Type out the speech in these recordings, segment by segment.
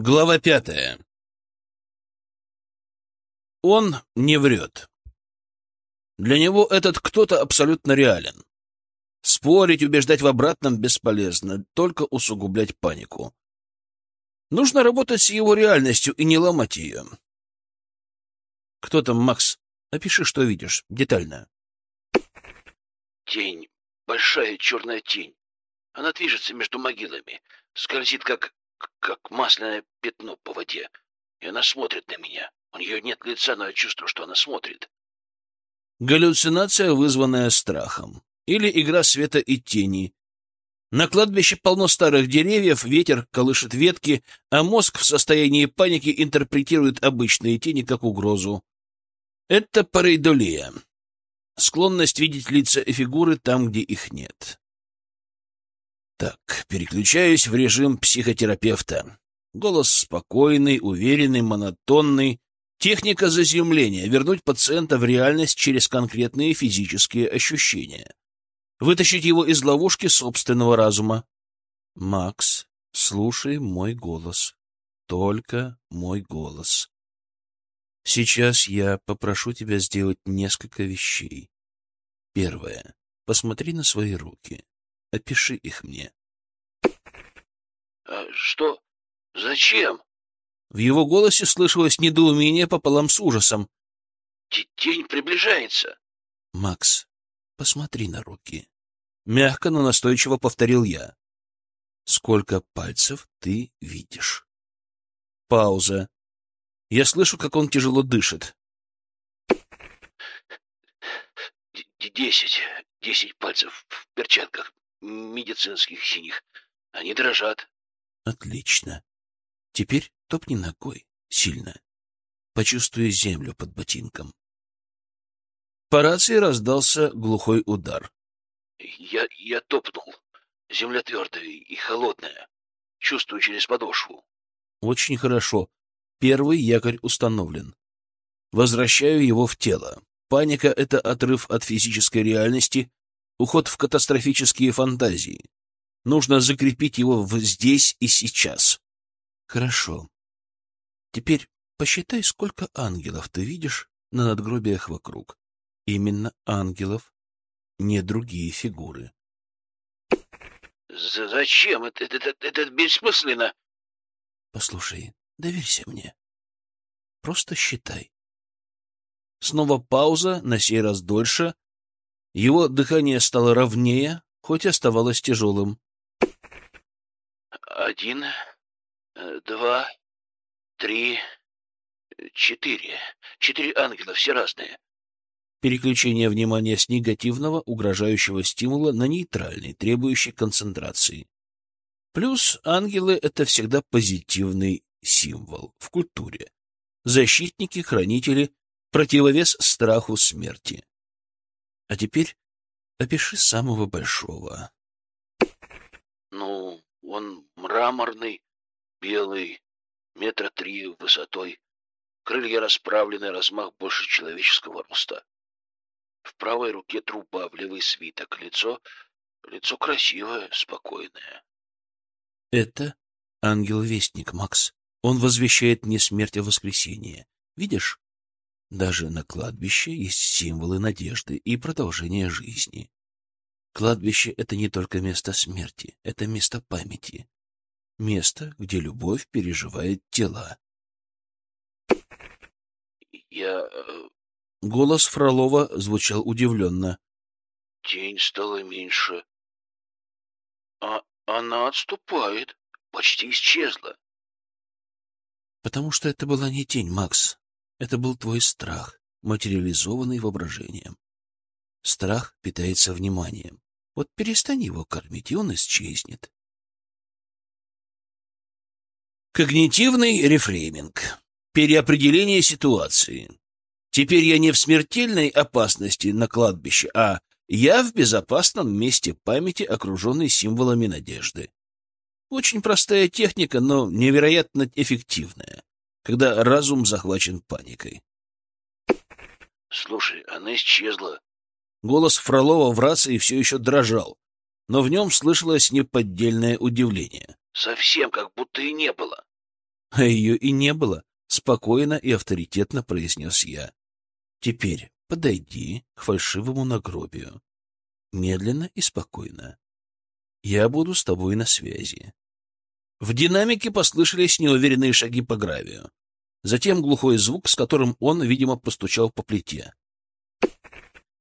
Глава пятая. Он не врет. Для него этот кто-то абсолютно реален. Спорить, убеждать в обратном бесполезно, только усугублять панику. Нужно работать с его реальностью и не ломать ее. Кто там, Макс? Опиши, что видишь, детально. Тень, большая черная тень. Она движется между могилами, скользит, как, как масляное пятно по воде. И она смотрит на меня. У нее нет лица, но я чувствую, что она смотрит. Галлюцинация, вызванная страхом. Или игра света и тени. На кладбище полно старых деревьев, ветер колышет ветки, а мозг в состоянии паники интерпретирует обычные тени как угрозу. Это парейдолия. Склонность видеть лица и фигуры там, где их нет. Так, переключаюсь в режим психотерапевта. Голос спокойный, уверенный, монотонный. Техника заземления — вернуть пациента в реальность через конкретные физические ощущения. Вытащить его из ловушки собственного разума. Макс, слушай мой голос. Только мой голос. Сейчас я попрошу тебя сделать несколько вещей. Первое. Посмотри на свои руки. Опиши их мне. А что? Зачем? В его голосе слышалось недоумение пополам с ужасом. Тень приближается. Макс, посмотри на руки. Мягко, но настойчиво повторил я. Сколько пальцев ты видишь? Пауза. Я слышу, как он тяжело дышит. Десять. Десять пальцев в перчатках медицинских синих. Они дрожат. Отлично. Теперь топни ногой сильно. Почувствуй землю под ботинком. По рации раздался глухой удар. Я, я топнул. Земля твердая и холодная. Чувствую через подошву. Очень хорошо. Первый якорь установлен. Возвращаю его в тело. Паника — это отрыв от физической реальности, уход в катастрофические фантазии. Нужно закрепить его в здесь и сейчас. Хорошо. Теперь посчитай, сколько ангелов ты видишь на надгробиях вокруг. Именно ангелов, не другие фигуры. Зачем? Это, это, это, бессмысленно. Послушай, доверься мне. Просто считай. Снова пауза, на сей раз дольше. Его дыхание стало ровнее, хоть оставалось тяжелым. Один, э, два, три, четыре. Четыре ангела, все разные. Переключение внимания с негативного, угрожающего стимула на нейтральный, требующий концентрации. Плюс ангелы — это всегда позитивный символ в культуре. Защитники, хранители, противовес страху смерти. А теперь опиши самого большого. Ну, он мраморный, белый, метра три высотой, крылья расправлены, размах больше человеческого роста. В правой руке труба, в левый свиток, лицо... лицо красивое, спокойное. Это ангел-вестник, Макс. Он возвещает не смерть, а воскресение. Видишь? Даже на кладбище есть символы надежды и продолжения жизни. Кладбище — это не только место смерти, это место памяти. Место, где любовь переживает тела. Я... Э, Голос Фролова звучал удивленно. Тень стала меньше. А она отступает, почти исчезла. Потому что это была не тень, Макс. Это был твой страх, материализованный воображением. Страх питается вниманием. Вот перестань его кормить, и он исчезнет. Когнитивный рефрейминг. Переопределение ситуации. Теперь я не в смертельной опасности на кладбище, а я в безопасном месте памяти, окруженной символами надежды. Очень простая техника, но невероятно эффективная когда разум захвачен паникой. «Слушай, она исчезла». Голос Фролова в рации все еще дрожал, но в нем слышалось неподдельное удивление. «Совсем как будто и не было». А ее и не было, спокойно и авторитетно произнес я. Теперь подойди к фальшивому нагробию. Медленно и спокойно. Я буду с тобой на связи. В динамике послышались неуверенные шаги по гравию. Затем глухой звук, с которым он, видимо, постучал по плите.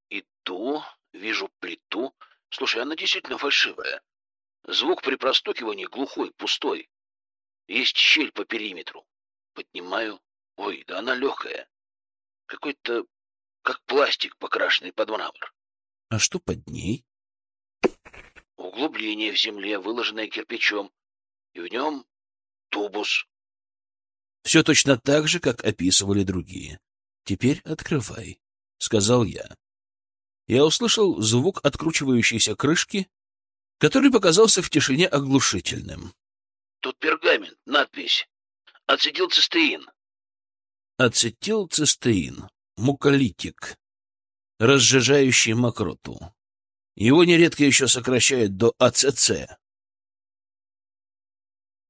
Иду, вижу плиту. Слушай, она действительно фальшивая. Звук при простукивании глухой, пустой. Есть щель по периметру. Поднимаю. Ой, да она легкая. Какой-то, как пластик, покрашенный под мрамор. А что под ней? Углубление в земле, выложенное кирпичом. И в нем тубус. Все точно так же, как описывали другие. Теперь открывай, — сказал я. Я услышал звук откручивающейся крышки, который показался в тишине оглушительным. Тут пергамент, надпись. Ацетилцистеин. Ацетилцистеин. Муколитик. Разжижающий мокроту. Его нередко еще сокращают до АЦЦ.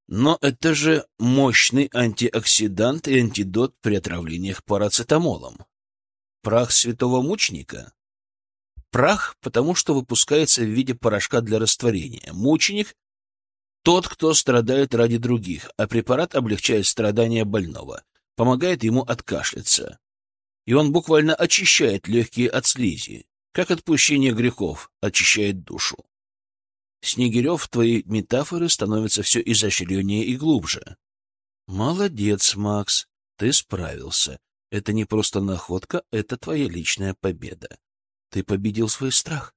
Но это же мощный антиоксидант и антидот при отравлениях парацетамолом. Прах святого мученика? Прах, потому что выпускается в виде порошка для растворения. Мученик — тот, кто страдает ради других, а препарат облегчает страдания больного, помогает ему откашляться. И он буквально очищает легкие от слизи, как отпущение грехов очищает душу. Снегирев, твои метафоры становятся все изощреннее и глубже. Молодец, Макс, ты справился. Это не просто находка, это твоя личная победа. Ты победил свой страх.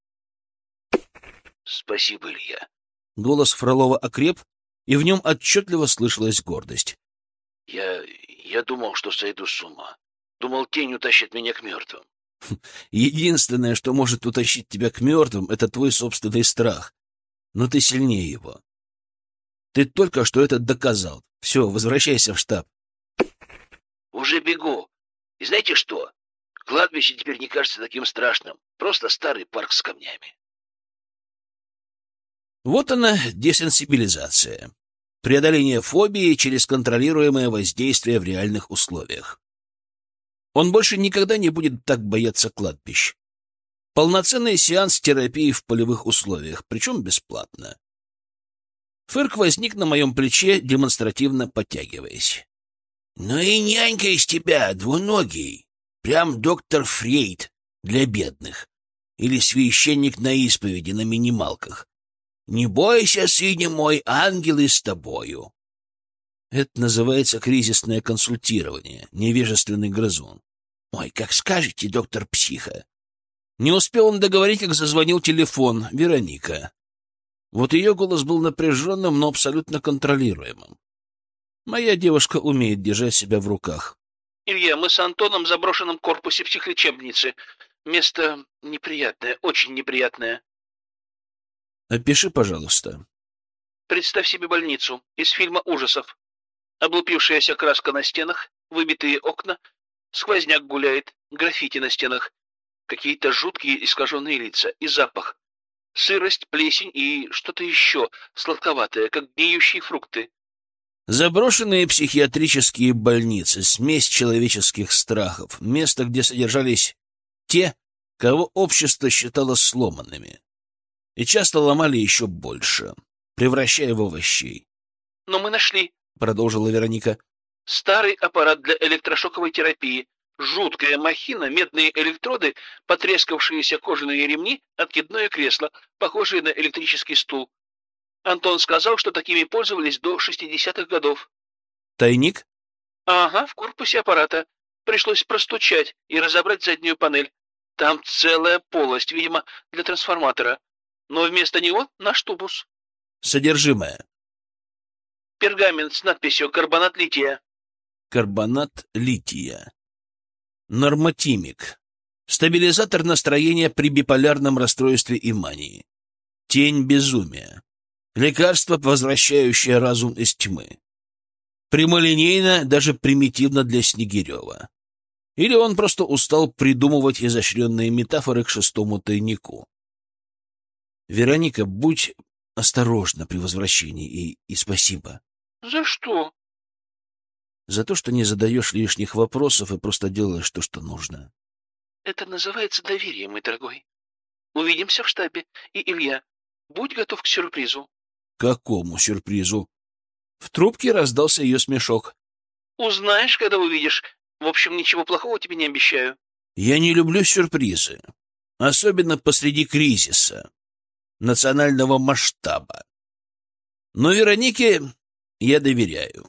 Спасибо, Илья. Голос Фролова окреп, и в нем отчетливо слышалась гордость. Я... я думал, что сойду с ума. Думал, тень утащит меня к мертвым. Единственное, что может утащить тебя к мертвым, это твой собственный страх но ты сильнее его. Ты только что это доказал. Все, возвращайся в штаб. Уже бегу. И знаете что? Кладбище теперь не кажется таким страшным. Просто старый парк с камнями. Вот она, десенсибилизация. Преодоление фобии через контролируемое воздействие в реальных условиях. Он больше никогда не будет так бояться кладбищ. Полноценный сеанс терапии в полевых условиях, причем бесплатно. Фырк возник на моем плече, демонстративно подтягиваясь. — Ну и нянька из тебя, двуногий. Прям доктор Фрейд для бедных. Или священник на исповеди на минималках. Не бойся, сыне мой, ангелы с тобою. Это называется кризисное консультирование, невежественный грызун. Ой, как скажете, доктор психа. Не успел он договорить, как зазвонил телефон. Вероника. Вот ее голос был напряженным, но абсолютно контролируемым. Моя девушка умеет держать себя в руках. — Илья, мы с Антоном в заброшенном корпусе психлечебницы. Место неприятное, очень неприятное. — Опиши, пожалуйста. — Представь себе больницу из фильма ужасов. Облупившаяся краска на стенах, выбитые окна, сквозняк гуляет, граффити на стенах, какие-то жуткие искаженные лица и запах. Сырость, плесень и что-то еще сладковатое, как гниющие фрукты. Заброшенные психиатрические больницы, смесь человеческих страхов, место, где содержались те, кого общество считало сломанными. И часто ломали еще больше, превращая в овощей. — Но мы нашли, — продолжила Вероника. — Старый аппарат для электрошоковой терапии, Жуткая махина, медные электроды, потрескавшиеся кожаные ремни, откидное кресло, похожее на электрический стул. Антон сказал, что такими пользовались до 60-х годов. Тайник? Ага, в корпусе аппарата. Пришлось простучать и разобрать заднюю панель. Там целая полость, видимо, для трансформатора. Но вместо него наш тубус. Содержимое. Пергамент с надписью «Карбонат лития». Карбонат лития. Нормотимик. Стабилизатор настроения при биполярном расстройстве и мании. Тень безумия. Лекарство, возвращающее разум из тьмы. Прямолинейно, даже примитивно для Снегирева. Или он просто устал придумывать изощренные метафоры к шестому тайнику. Вероника, будь осторожна при возвращении и, и спасибо. — За что? За то, что не задаешь лишних вопросов и просто делаешь то, что нужно. Это называется доверие, мой дорогой. Увидимся в штабе. И, Илья, будь готов к сюрпризу. Какому сюрпризу? В трубке раздался ее смешок. Узнаешь, когда увидишь. В общем, ничего плохого тебе не обещаю. Я не люблю сюрпризы, особенно посреди кризиса национального масштаба. Но Веронике я доверяю.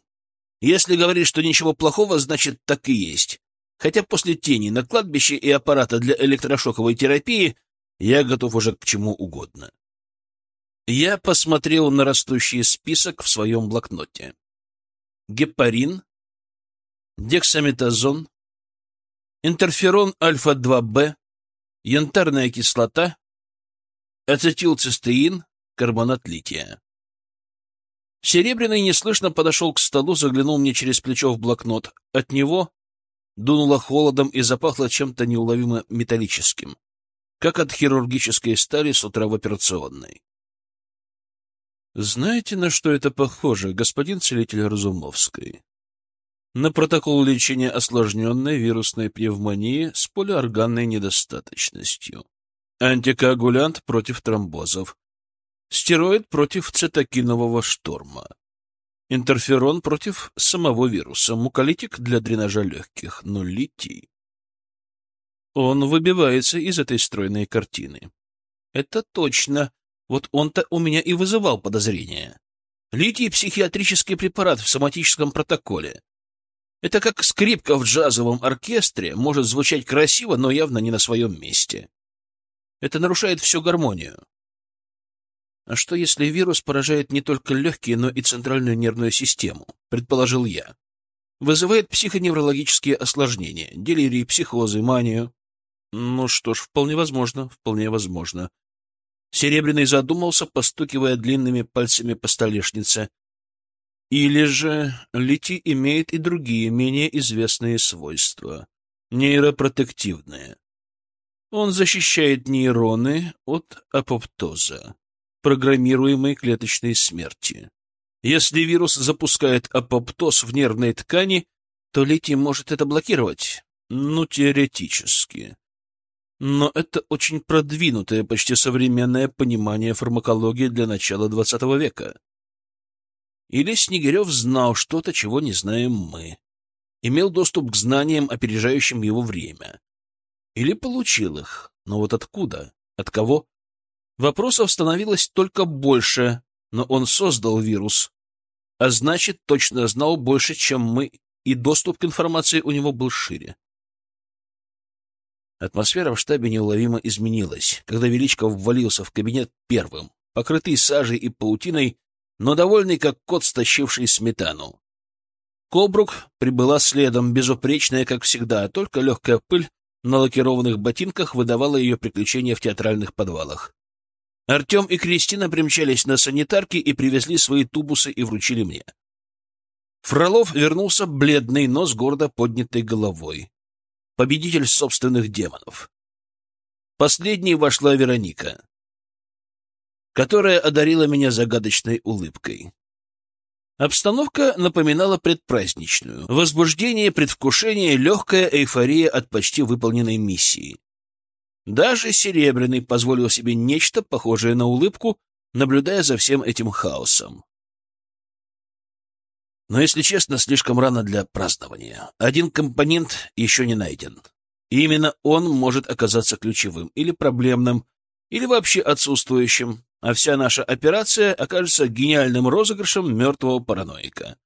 Если говорит, что ничего плохого, значит, так и есть. Хотя после тени на кладбище и аппарата для электрошоковой терапии я готов уже к чему угодно. Я посмотрел на растущий список в своем блокноте. Гепарин, дексаметазон, интерферон альфа-2Б, янтарная кислота, ацетилцистеин, карбонат лития. Серебряный неслышно подошел к столу, заглянул мне через плечо в блокнот. От него дунуло холодом и запахло чем-то неуловимо металлическим, как от хирургической стали с утра в операционной. Знаете, на что это похоже, господин целитель Разумовской? На протокол лечения осложненной вирусной пневмонии с полиорганной недостаточностью. Антикоагулянт против тромбозов. Стероид против цитокинового шторма. Интерферон против самого вируса. Муколитик для дренажа легких. Но литий... Он выбивается из этой стройной картины. Это точно. Вот он-то у меня и вызывал подозрения. Литий — психиатрический препарат в соматическом протоколе. Это как скрипка в джазовом оркестре может звучать красиво, но явно не на своем месте. Это нарушает всю гармонию. А что, если вирус поражает не только легкие, но и центральную нервную систему? Предположил я. Вызывает психоневрологические осложнения, делирии, психозы, манию. Ну что ж, вполне возможно, вполне возможно. Серебряный задумался, постукивая длинными пальцами по столешнице. Или же литий имеет и другие, менее известные свойства. Нейропротективные. Он защищает нейроны от апоптоза программируемой клеточной смерти. Если вирус запускает апоптоз в нервной ткани, то литий может это блокировать. Ну, теоретически. Но это очень продвинутое, почти современное понимание фармакологии для начала XX века. Или Снегирев знал что-то, чего не знаем мы. Имел доступ к знаниям, опережающим его время. Или получил их. Но вот откуда? От кого? Вопросов становилось только больше, но он создал вирус, а значит, точно знал больше, чем мы, и доступ к информации у него был шире. Атмосфера в штабе неуловимо изменилась, когда Величков ввалился в кабинет первым, покрытый сажей и паутиной, но довольный, как кот, стащивший сметану. Кобрук прибыла следом, безупречная, как всегда, только легкая пыль на лакированных ботинках выдавала ее приключения в театральных подвалах. Артем и Кристина примчались на санитарке и привезли свои тубусы и вручили мне. Фролов вернулся бледный, но с гордо поднятой головой. Победитель собственных демонов. Последней вошла Вероника, которая одарила меня загадочной улыбкой. Обстановка напоминала предпраздничную. Возбуждение, предвкушение, легкая эйфория от почти выполненной миссии. Даже Серебряный позволил себе нечто похожее на улыбку, наблюдая за всем этим хаосом. Но, если честно, слишком рано для празднования. Один компонент еще не найден. И именно он может оказаться ключевым или проблемным, или вообще отсутствующим, а вся наша операция окажется гениальным розыгрышем мертвого параноика.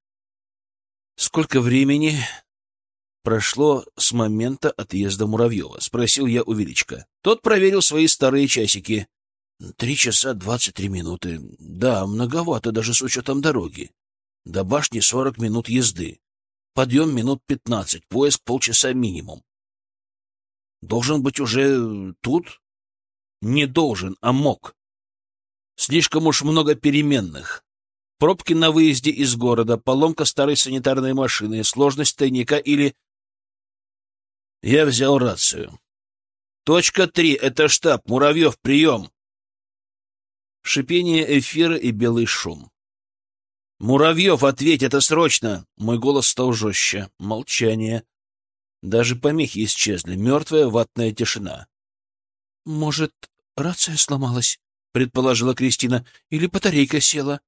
Сколько времени прошло с момента отъезда Муравьева? — спросил я у Величка. Тот проверил свои старые часики. — Три часа двадцать три минуты. Да, многовато даже с учетом дороги. До башни сорок минут езды. Подъем минут пятнадцать, поиск полчаса минимум. Должен быть уже тут? Не должен, а мог. Слишком уж много переменных. Пробки на выезде из города, поломка старой санитарной машины, сложность тайника или я взял рацию. «Точка три, это штаб. Муравьев, прием!» Шипение эфира и белый шум. «Муравьев, ответь, это срочно!» Мой голос стал жестче. Молчание. Даже помехи исчезли. Мертвая ватная тишина. «Может, рация сломалась?» — предположила Кристина. «Или батарейка села?»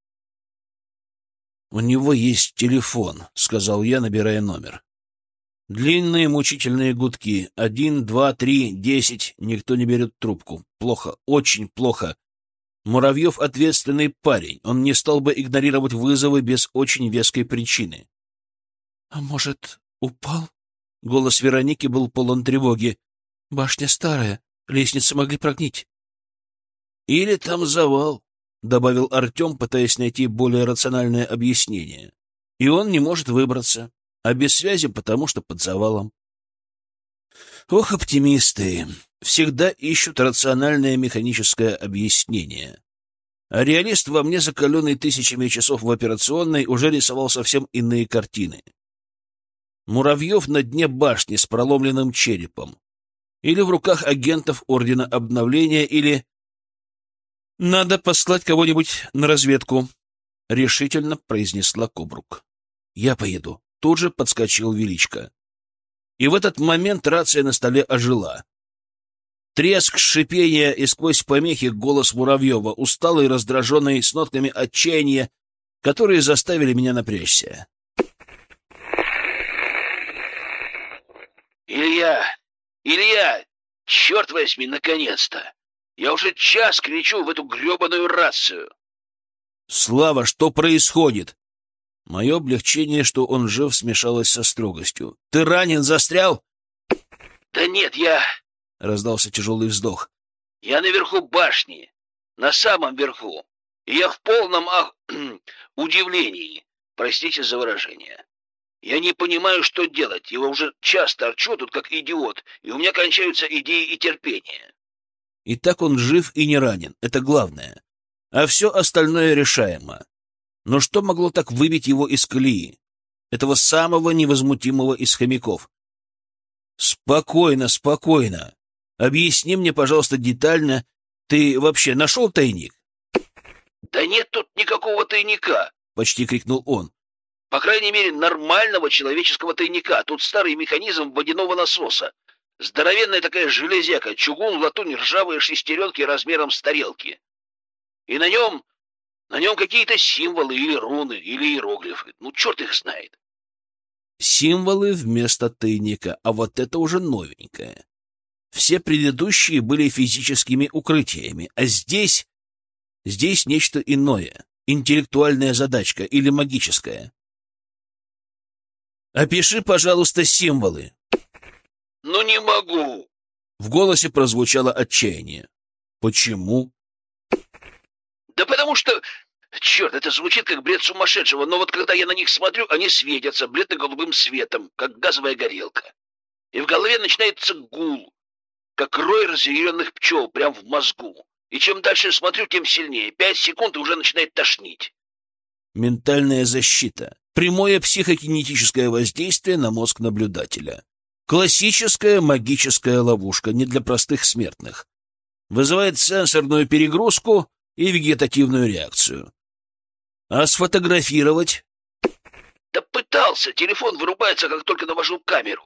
«У него есть телефон», — сказал я, набирая номер. Длинные мучительные гудки. Один, два, три, десять. Никто не берет трубку. Плохо, очень плохо. Муравьев — ответственный парень. Он не стал бы игнорировать вызовы без очень веской причины. — А может, упал? Голос Вероники был полон тревоги. — Башня старая. Лестницы могли прогнить. — Или там завал, — добавил Артем, пытаясь найти более рациональное объяснение. — И он не может выбраться. А без связи, потому что под завалом. Ох, оптимисты! всегда ищут рациональное механическое объяснение. А реалист во мне, закаленный тысячами часов в операционной, уже рисовал совсем иные картины. Муравьев на дне башни с проломленным черепом. Или в руках агентов Ордена Обновления, или... «Надо послать кого-нибудь на разведку», — решительно произнесла Кобрук. «Я поеду». Тут же подскочил Величко. И в этот момент рация на столе ожила. Треск, шипение и сквозь помехи голос Муравьева, усталый, раздраженный, с нотками отчаяния, которые заставили меня напрячься. «Илья! Илья! Черт возьми, наконец-то! Я уже час кричу в эту гребаную рацию!» «Слава, что происходит?» Мое облегчение, что он жив, смешалось со строгостью. «Ты ранен, застрял?» «Да нет, я...» — раздался тяжелый вздох. — Я наверху башни, на самом верху, и я в полном ах... удивлении, простите за выражение. Я не понимаю, что делать, его уже час торчу тут как идиот, и у меня кончаются идеи и терпение. И так он жив и не ранен, это главное. А все остальное решаемо. Но что могло так выбить его из колеи? Этого самого невозмутимого из хомяков. Спокойно, спокойно. Объясни мне, пожалуйста, детально, ты вообще нашел тайник? — Да нет тут никакого тайника, — почти крикнул он. — По крайней мере, нормального человеческого тайника. Тут старый механизм водяного насоса. Здоровенная такая железяка, чугун, латунь, ржавые шестеренки размером с тарелки. И на нем... На нем какие-то символы или руны, или иероглифы. Ну, черт их знает. Символы вместо тайника, а вот это уже новенькое. Все предыдущие были физическими укрытиями, а здесь... Здесь нечто иное, интеллектуальная задачка или магическая. «Опиши, пожалуйста, символы». «Ну не могу». В голосе прозвучало отчаяние. «Почему?» «Да потому что... Черт, это звучит как бред сумасшедшего, но вот когда я на них смотрю, они светятся бледно-голубым светом, как газовая горелка. И в голове начинается гул, как рой разъяренных пчел прямо в мозгу. И чем дальше смотрю, тем сильнее. Пять секунд и уже начинает тошнить. Ментальная защита. Прямое психокинетическое воздействие на мозг наблюдателя. Классическая магическая ловушка, не для простых смертных. Вызывает сенсорную перегрузку и вегетативную реакцию. А сфотографировать? Да пытался. Телефон вырубается, как только навожу камеру.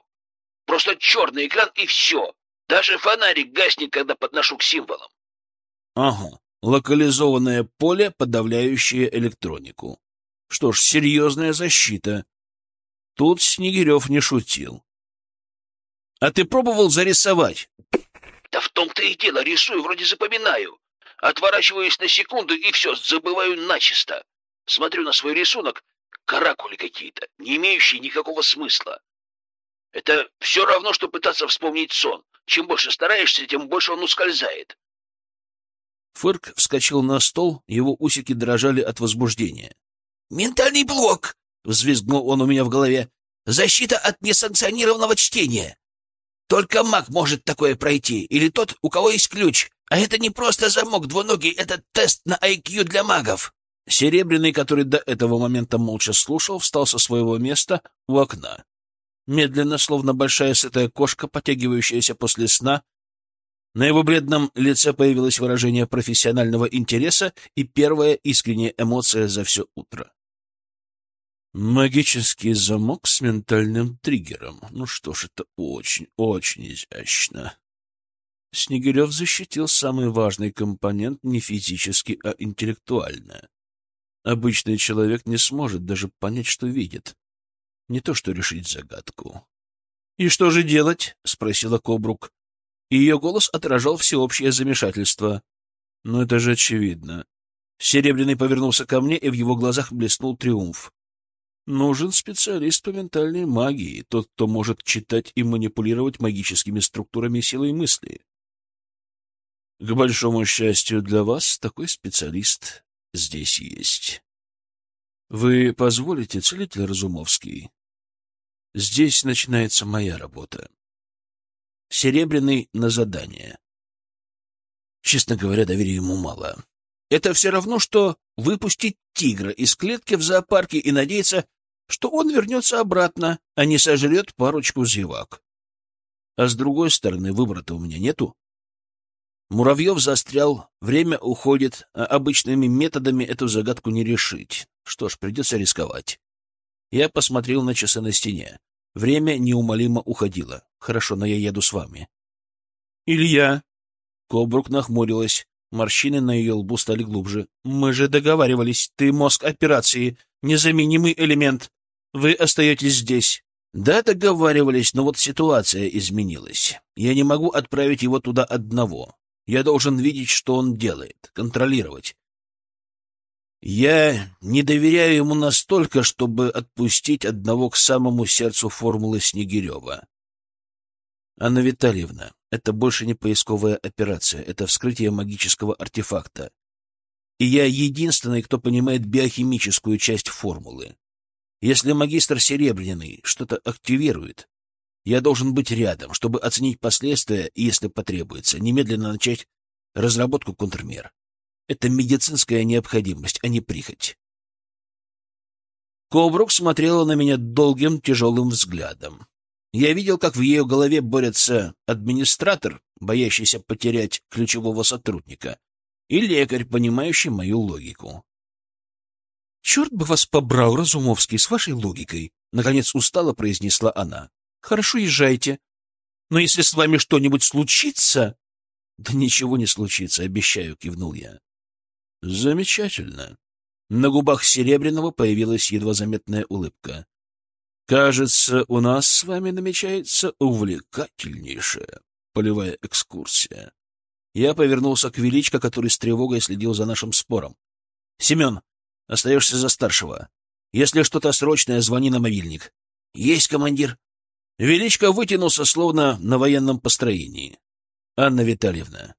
Просто черный экран и все. Даже фонарик гаснет, когда подношу к символам. Ага, локализованное поле, подавляющее электронику. Что ж, серьезная защита. Тут Снегирев не шутил. А ты пробовал зарисовать? Да в том-то и дело, рисую, вроде запоминаю. Отворачиваюсь на секунду и все, забываю начисто. Смотрю на свой рисунок, каракули какие-то, не имеющие никакого смысла. Это все равно, что пытаться вспомнить сон. Чем больше стараешься, тем больше он ускользает. Фырк вскочил на стол, его усики дрожали от возбуждения. «Ментальный блок!» — взвизгнул он у меня в голове. «Защита от несанкционированного чтения! Только маг может такое пройти, или тот, у кого есть ключ. А это не просто замок двуногий, это тест на IQ для магов!» Серебряный, который до этого момента молча слушал, встал со своего места у окна. Медленно, словно большая сытая кошка, потягивающаяся после сна, на его бледном лице появилось выражение профессионального интереса и первая искренняя эмоция за все утро. Магический замок с ментальным триггером. Ну что ж, это очень, очень изящно. Снегирев защитил самый важный компонент не физически, а интеллектуально. Обычный человек не сможет даже понять, что видит. Не то что решить загадку. — И что же делать? — спросила Кобрук. Ее голос отражал всеобщее замешательство. — Ну, это же очевидно. Серебряный повернулся ко мне, и в его глазах блеснул триумф. Нужен специалист по ментальной магии, тот, кто может читать и манипулировать магическими структурами силой мысли. К большому счастью для вас, такой специалист здесь есть. Вы позволите, целитель Разумовский? Здесь начинается моя работа. Серебряный на задание. Честно говоря, доверия ему мало. Это все равно, что выпустить тигра из клетки в зоопарке и надеяться, что он вернется обратно, а не сожрет парочку зевак. А с другой стороны, выбора-то у меня нету. Муравьев застрял, время уходит, а обычными методами эту загадку не решить. Что ж, придется рисковать. Я посмотрел на часы на стене. Время неумолимо уходило. Хорошо, но я еду с вами. Илья. Кобрук нахмурилась. Морщины на ее лбу стали глубже. «Мы же договаривались. Ты мозг операции. Незаменимый элемент. Вы остаетесь здесь». «Да, договаривались, но вот ситуация изменилась. Я не могу отправить его туда одного. Я должен видеть, что он делает, контролировать. Я не доверяю ему настолько, чтобы отпустить одного к самому сердцу формулы Снегирева. Анна Витальевна, это больше не поисковая операция, это вскрытие магического артефакта. И я единственный, кто понимает биохимическую часть формулы. Если магистр Серебряный что-то активирует, я должен быть рядом, чтобы оценить последствия и, если потребуется, немедленно начать разработку контрмер. Это медицинская необходимость, а не прихоть. Кобрук смотрела на меня долгим, тяжелым взглядом. Я видел, как в ее голове борется администратор, боящийся потерять ключевого сотрудника, и лекарь, понимающий мою логику. «Черт бы вас побрал, Разумовский, с вашей логикой!» — наконец устало произнесла она. «Хорошо, езжайте. Но если с вами что-нибудь случится...» «Да ничего не случится, обещаю», — кивнул я. «Замечательно». На губах Серебряного появилась едва заметная улыбка. Кажется, у нас с вами намечается увлекательнейшая полевая экскурсия. Я повернулся к Величко, который с тревогой следил за нашим спором. — Семен, остаешься за старшего. Если что-то срочное, звони на мобильник. — Есть, командир. Величко вытянулся, словно на военном построении. — Анна Витальевна,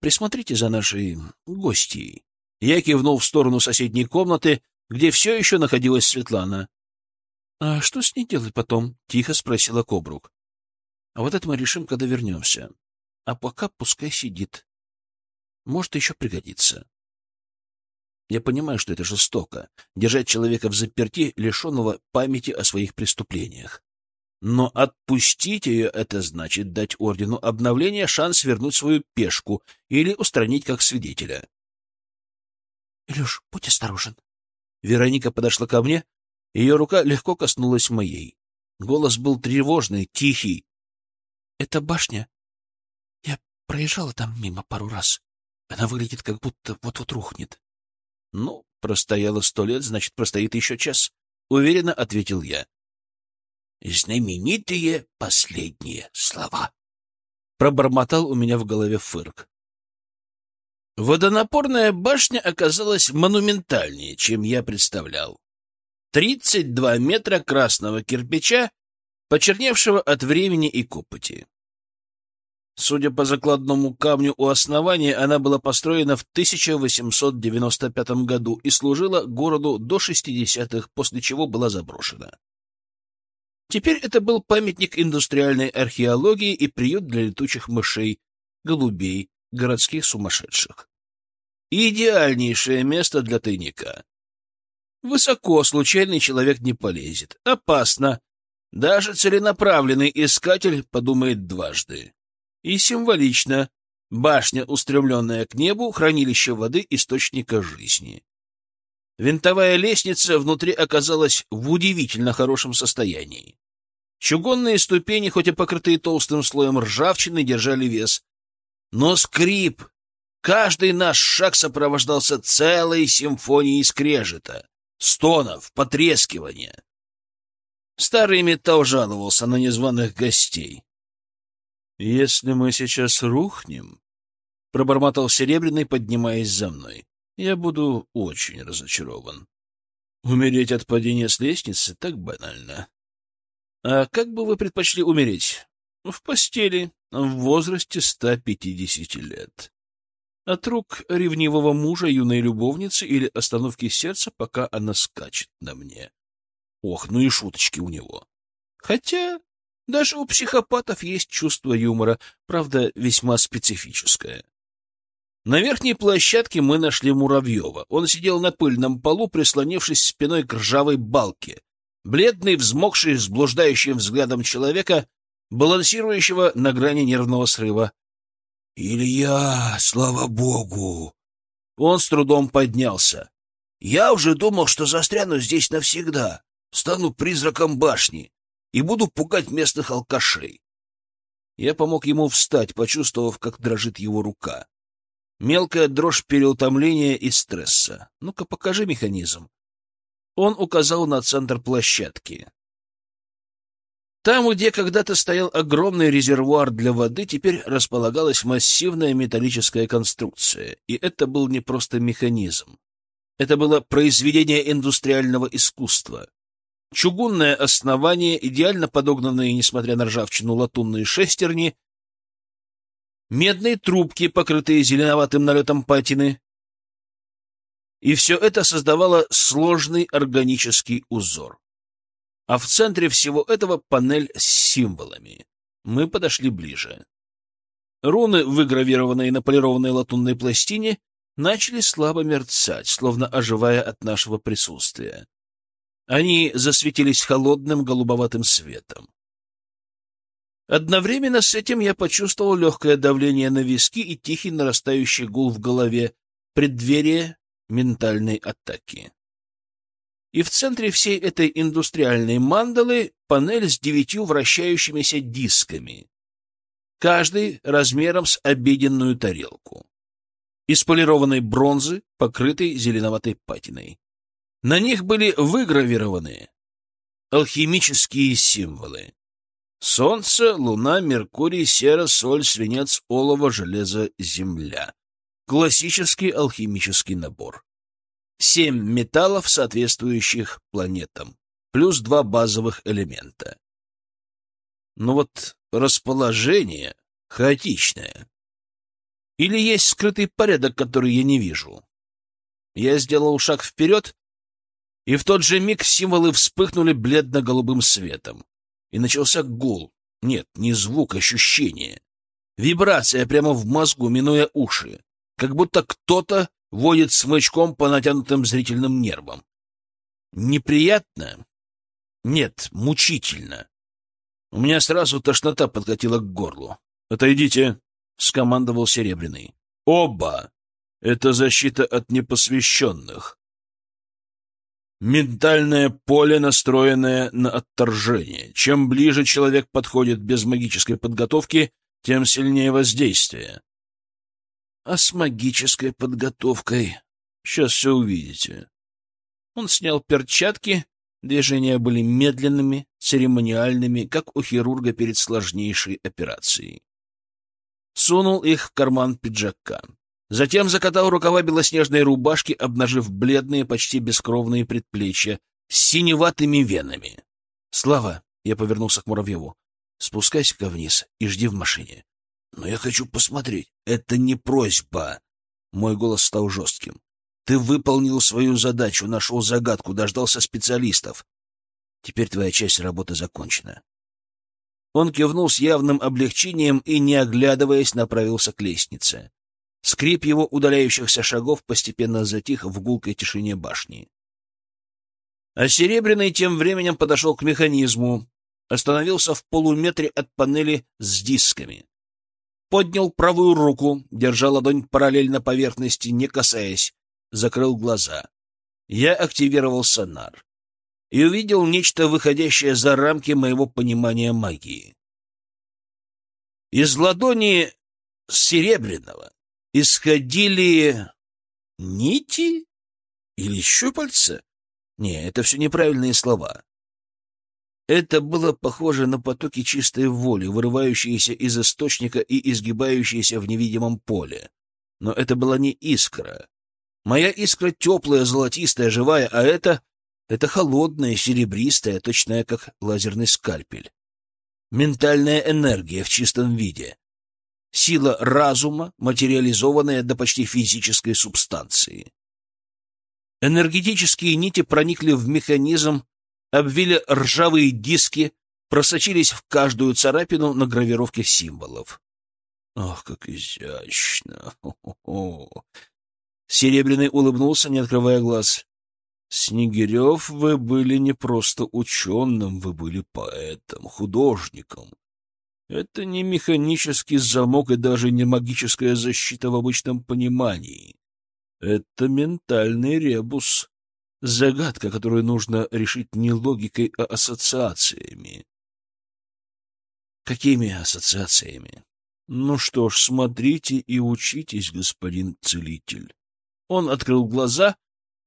присмотрите за нашей гостьей. Я кивнул в сторону соседней комнаты, где все еще находилась Светлана. «А что с ней делать потом?» — тихо спросила Кобрук. «А вот это мы решим, когда вернемся. А пока пускай сидит. Может, еще пригодится». Я понимаю, что это жестоко — держать человека в заперти, лишенного памяти о своих преступлениях. Но отпустить ее — это значит дать ордену обновления шанс вернуть свою пешку или устранить как свидетеля. — Илюш, будь осторожен. Вероника подошла ко мне, ее рука легко коснулась моей. Голос был тревожный, тихий. — Это башня? Я проезжала там мимо пару раз. Она выглядит, как будто вот-вот рухнет. — Ну, простояла сто лет, значит, простоит еще час. — уверенно ответил я. — Знаменитые последние слова. Пробормотал у меня в голове фырк. Водонапорная башня оказалась монументальнее, чем я представлял. 32 метра красного кирпича, почерневшего от времени и копоти. Судя по закладному камню у основания, она была построена в 1895 году и служила городу до 60-х, после чего была заброшена. Теперь это был памятник индустриальной археологии и приют для летучих мышей, голубей, городских сумасшедших. Идеальнейшее место для тайника. Высоко случайный человек не полезет. Опасно. Даже целенаправленный искатель подумает дважды. И символично. Башня, устремленная к небу, хранилище воды источника жизни. Винтовая лестница внутри оказалась в удивительно хорошем состоянии. Чугунные ступени, хоть и покрытые толстым слоем ржавчины, держали вес. Но скрип! Каждый наш шаг сопровождался целой симфонией скрежета, стонов, потрескивания. Старый металл жаловался на незваных гостей. «Если мы сейчас рухнем», — пробормотал Серебряный, поднимаясь за мной, — «я буду очень разочарован. Умереть от падения с лестницы так банально. А как бы вы предпочли умереть? В постели, в возрасте 150 лет. От рук ревнивого мужа, юной любовницы или остановки сердца, пока она скачет на мне. Ох, ну и шуточки у него. Хотя даже у психопатов есть чувство юмора, правда, весьма специфическое. На верхней площадке мы нашли Муравьева. Он сидел на пыльном полу, прислонившись спиной к ржавой балке. Бледный, взмокший, с блуждающим взглядом человека, балансирующего на грани нервного срыва. «Илья, слава богу!» Он с трудом поднялся. «Я уже думал, что застряну здесь навсегда стану призраком башни и буду пугать местных алкашей. Я помог ему встать, почувствовав, как дрожит его рука. Мелкая дрожь переутомления и стресса. Ну-ка, покажи механизм. Он указал на центр площадки. Там, где когда-то стоял огромный резервуар для воды, теперь располагалась массивная металлическая конструкция. И это был не просто механизм. Это было произведение индустриального искусства. Чугунное основание, идеально подогнанные, несмотря на ржавчину, латунные шестерни, медные трубки, покрытые зеленоватым налетом патины. И все это создавало сложный органический узор. А в центре всего этого панель с символами. Мы подошли ближе. Руны, выгравированные на полированной латунной пластине, начали слабо мерцать, словно оживая от нашего присутствия. Они засветились холодным голубоватым светом. Одновременно с этим я почувствовал легкое давление на виски и тихий нарастающий гул в голове, преддверие ментальной атаки. И в центре всей этой индустриальной мандалы панель с девятью вращающимися дисками, каждый размером с обеденную тарелку, из полированной бронзы, покрытой зеленоватой патиной. На них были выгравированы алхимические символы. Солнце, луна, Меркурий, сера, соль, свинец, олово, железо, земля. Классический алхимический набор. Семь металлов, соответствующих планетам, плюс два базовых элемента. Но вот расположение хаотичное. Или есть скрытый порядок, который я не вижу. Я сделал шаг вперед и в тот же миг символы вспыхнули бледно-голубым светом. И начался гул. Нет, не звук, ощущение. Вибрация прямо в мозгу, минуя уши. Как будто кто-то водит смычком по натянутым зрительным нервам. Неприятно? Нет, мучительно. У меня сразу тошнота подкатила к горлу. «Отойдите!» — скомандовал Серебряный. «Оба! Это защита от непосвященных. Ментальное поле, настроенное на отторжение. Чем ближе человек подходит без магической подготовки, тем сильнее воздействие. А с магической подготовкой... Сейчас все увидите. Он снял перчатки, движения были медленными, церемониальными, как у хирурга перед сложнейшей операцией. Сунул их в карман пиджака. Затем закатал рукава белоснежной рубашки, обнажив бледные, почти бескровные предплечья с синеватыми венами. — Слава, — я повернулся к Муравьеву, — спускайся-ка вниз и жди в машине. — Но я хочу посмотреть. Это не просьба. Мой голос стал жестким. Ты выполнил свою задачу, нашел загадку, дождался специалистов. Теперь твоя часть работы закончена. Он кивнул с явным облегчением и, не оглядываясь, направился к лестнице. Скрип его удаляющихся шагов постепенно затих в гулкой тишине башни. А Серебряный тем временем подошел к механизму, остановился в полуметре от панели с дисками. Поднял правую руку, держа ладонь параллельно поверхности, не касаясь, закрыл глаза. Я активировал сонар и увидел нечто, выходящее за рамки моего понимания магии. Из ладони серебряного исходили нити или щупальца? Не, это все неправильные слова. Это было похоже на потоки чистой воли, вырывающиеся из источника и изгибающиеся в невидимом поле. Но это была не искра. Моя искра теплая, золотистая, живая, а это... Это холодная, серебристая, точная, как лазерный скальпель. Ментальная энергия в чистом виде. Сила разума, материализованная до почти физической субстанции. Энергетические нити проникли в механизм, обвили ржавые диски, просочились в каждую царапину на гравировке символов. Ох, как изящно! Серебряный улыбнулся, не открывая глаз. Снегирев, вы были не просто ученым, вы были поэтом, художником. Это не механический замок и даже не магическая защита в обычном понимании. Это ментальный ребус. Загадка, которую нужно решить не логикой, а ассоциациями. Какими ассоциациями? Ну что ж, смотрите и учитесь, господин целитель. Он открыл глаза,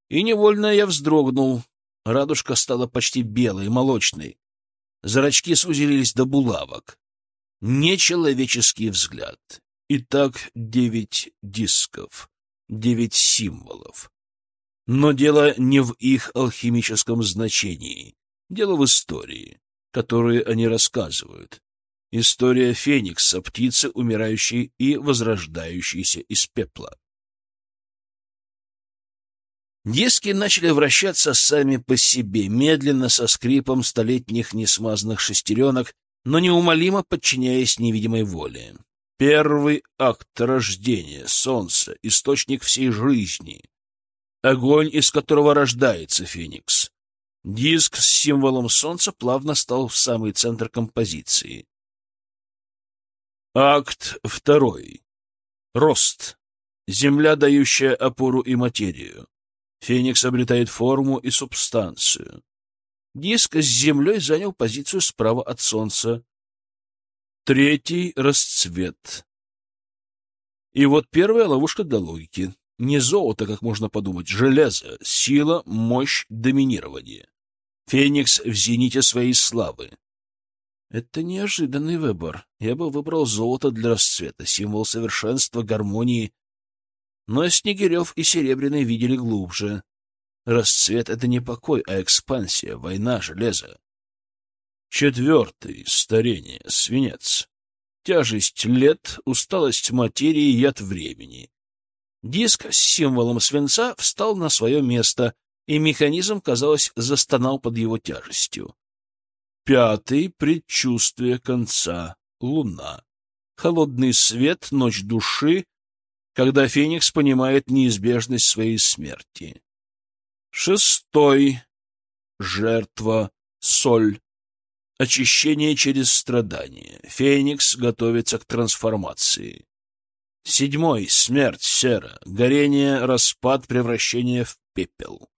и невольно я вздрогнул. Радужка стала почти белой, молочной. Зрачки сузились до булавок. Нечеловеческий взгляд. Итак, девять дисков девять символов. Но дело не в их алхимическом значении. Дело в истории, которую они рассказывают. История Феникса, птицы, умирающей и возрождающейся из пепла. Диски начали вращаться сами по себе, медленно, со скрипом столетних несмазанных шестеренок, но неумолимо подчиняясь невидимой воле. Первый акт рождения, солнце, источник всей жизни, огонь, из которого рождается феникс. Диск с символом солнца плавно стал в самый центр композиции. Акт второй. Рост. Земля, дающая опору и материю. Феникс обретает форму и субстанцию. Диск с землей занял позицию справа от солнца. Третий — расцвет. И вот первая ловушка для логики. Не золото, как можно подумать, железо, сила, мощь, доминирование. Феникс в зените своей славы. Это неожиданный выбор. Я бы выбрал золото для расцвета, символ совершенства, гармонии. Но Снегирев и Серебряный видели глубже. Расцвет — это не покой, а экспансия, война, железо. Четвертый — старение, свинец. Тяжесть лет, усталость материи, яд времени. Диск с символом свинца встал на свое место, и механизм, казалось, застонал под его тяжестью. Пятый — предчувствие конца, луна. Холодный свет, ночь души, когда Феникс понимает неизбежность своей смерти. Шестой — жертва, соль. Очищение через страдание. Феникс готовится к трансформации. Седьмой — смерть, сера, горение, распад, превращение в пепел.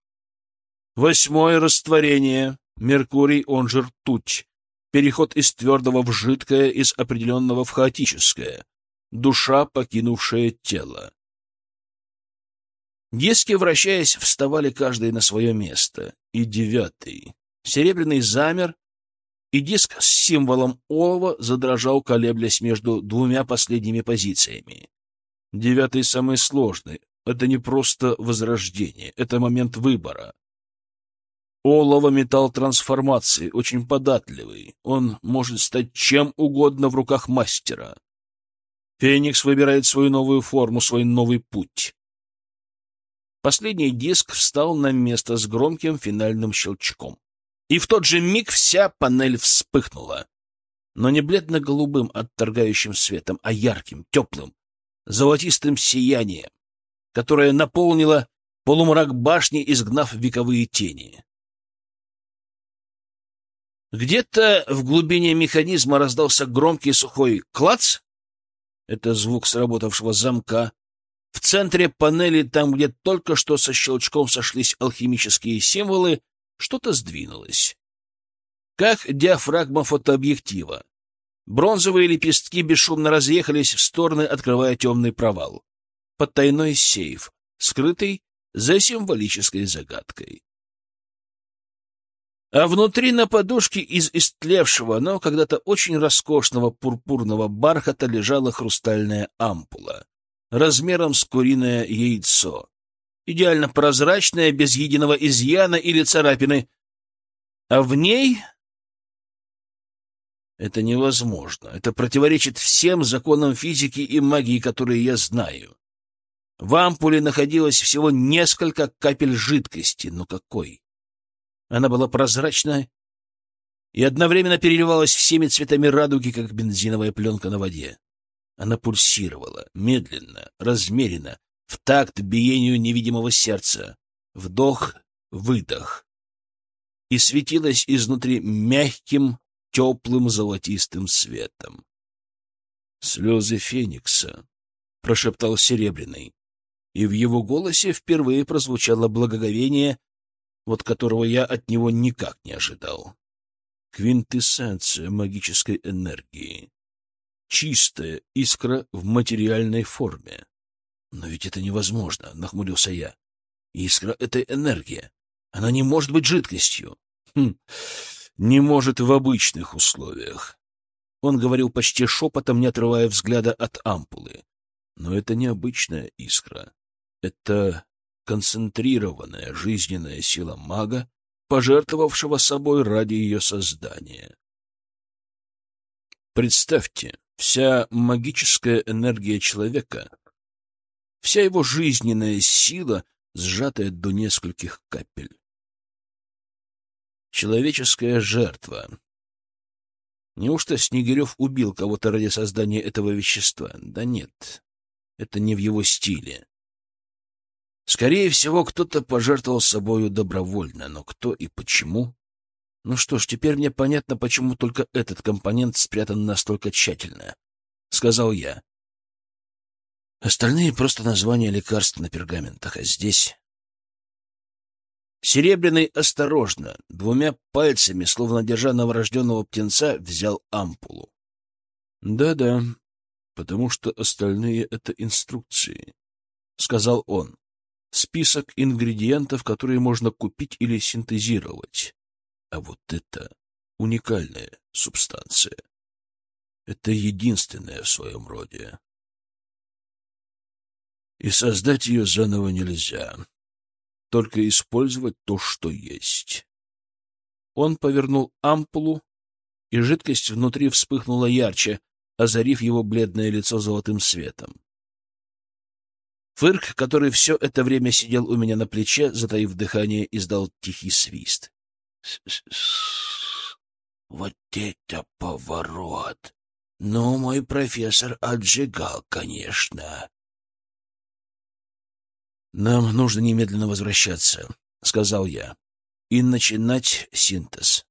Восьмой — растворение, Меркурий, он же ртуть, переход из твердого в жидкое, из определенного в хаотическое, душа, покинувшая тело. Диски, вращаясь, вставали каждый на свое место. И девятый. Серебряный замер, и диск с символом олова задрожал, колеблясь между двумя последними позициями. Девятый самый сложный. Это не просто возрождение, это момент выбора. Олово — металл трансформации, очень податливый. Он может стать чем угодно в руках мастера. Феникс выбирает свою новую форму, свой новый путь. Последний диск встал на место с громким финальным щелчком. И в тот же миг вся панель вспыхнула. Но не бледно-голубым отторгающим светом, а ярким, теплым, золотистым сиянием, которое наполнило полумрак башни, изгнав вековые тени. Где-то в глубине механизма раздался громкий сухой клац. Это звук сработавшего замка. В центре панели, там, где только что со щелчком сошлись алхимические символы, что-то сдвинулось. Как диафрагма фотообъектива. Бронзовые лепестки бесшумно разъехались в стороны, открывая темный провал. Потайной сейф, скрытый за символической загадкой. А внутри на подушке из истлевшего, но когда-то очень роскошного пурпурного бархата лежала хрустальная ампула размером с куриное яйцо, идеально прозрачная, без единого изъяна или царапины, а в ней... Это невозможно. Это противоречит всем законам физики и магии, которые я знаю. В ампуле находилось всего несколько капель жидкости, но какой? Она была прозрачна и одновременно переливалась всеми цветами радуги, как бензиновая пленка на воде. Она пульсировала, медленно, размеренно, в такт биению невидимого сердца. Вдох, выдох. И светилась изнутри мягким, теплым золотистым светом. «Слезы Феникса», — прошептал Серебряный, и в его голосе впервые прозвучало благоговение, вот которого я от него никак не ожидал. Квинтэссенция магической энергии чистая искра в материальной форме. Но ведь это невозможно, — нахмурился я. Искра — это энергия. Она не может быть жидкостью. Хм, не может в обычных условиях. Он говорил почти шепотом, не отрывая взгляда от ампулы. Но это не обычная искра. Это концентрированная жизненная сила мага, пожертвовавшего собой ради ее создания. Представьте, Вся магическая энергия человека, вся его жизненная сила, сжатая до нескольких капель. Человеческая жертва. Неужто Снегирев убил кого-то ради создания этого вещества? Да нет, это не в его стиле. Скорее всего, кто-то пожертвовал собою добровольно, но кто и почему? Ну что ж, теперь мне понятно, почему только этот компонент спрятан настолько тщательно, — сказал я. Остальные просто названия лекарств на пергаментах, а здесь... Серебряный осторожно, двумя пальцами, словно держа новорожденного птенца, взял ампулу. «Да-да, потому что остальные — это инструкции», — сказал он. «Список ингредиентов, которые можно купить или синтезировать. А вот это уникальная субстанция. Это единственная в своем роде. И создать ее заново нельзя. Только использовать то, что есть. Он повернул ампулу, и жидкость внутри вспыхнула ярче, озарив его бледное лицо золотым светом. Фырк, который все это время сидел у меня на плече, затаив дыхание, издал тихий свист. Вот это поворот! Ну, мой профессор отжигал, конечно. Нам нужно немедленно возвращаться, сказал я, и начинать синтез.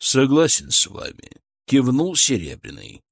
Согласен с вами, кивнул Серебряный.